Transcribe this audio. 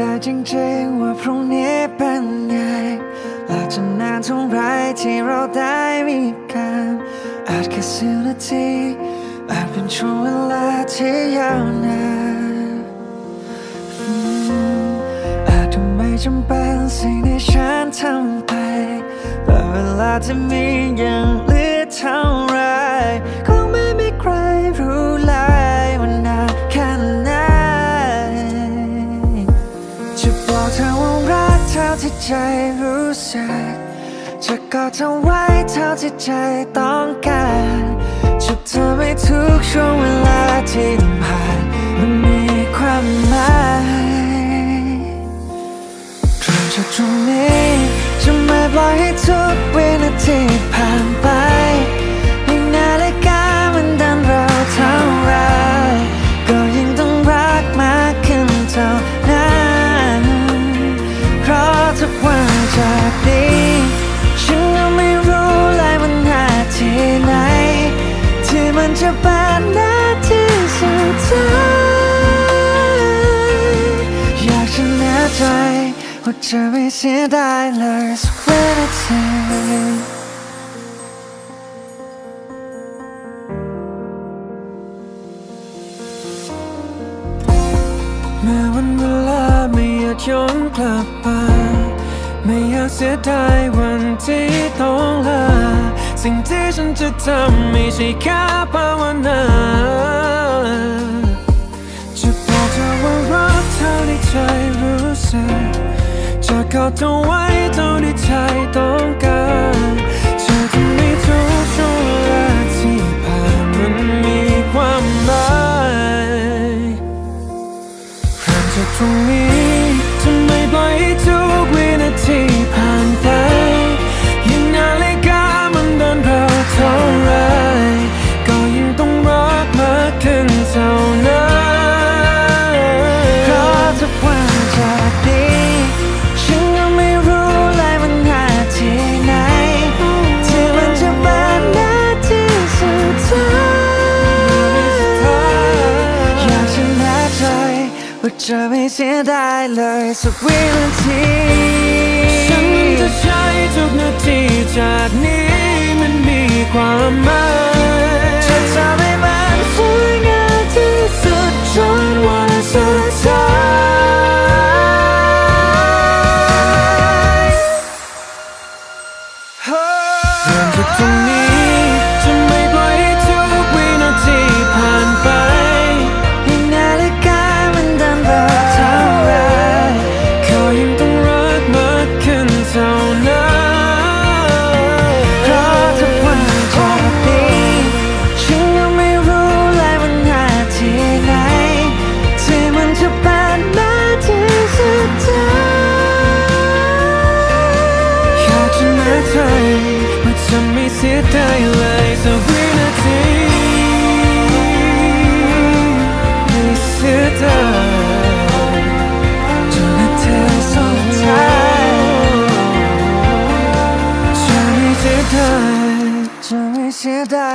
ได้จริงๆว่าพรุ่งนี้เป็นไงและจะนานเท่าไรที่เราได้มีกันอาจแค่สิบนาทีอาจเป็นช่วงเวลาที่ยาวนานอืมอาจจะไม่จำเป็นสิ่งที่ฉันทำไปแต่เวลาที่มียังเหลือเท่าไร ที่ใจรู้สึกจะกอดเธอไว้เท่าที่ใจต้องการจะทำให้ทุกช่วงเวลาที่ผ่านมันมีความหมาย ใจว่าจะไม่เสียดายเลยสักวินาทีเมื่อวันเวลาไม่อยากย้อนกลับไป ไม่อยากเสียดายวันที่ต้องลา สิ่งที่ฉันจะทำไม่ใช่แค่ภาวนา เธอไว้เท่าที่ใจต้องการเธอทำให้ทุกช่วงเวลาที่ผ่านมันมีความหมายหากจากตรงนี้จะไม่ปล่อยให้ทุกวิ จะไม่เสียดายเลยสักวินาที ฉันจะใช้ทุกนาทีจากนี้มันมีความหมาย ไม่เสียดา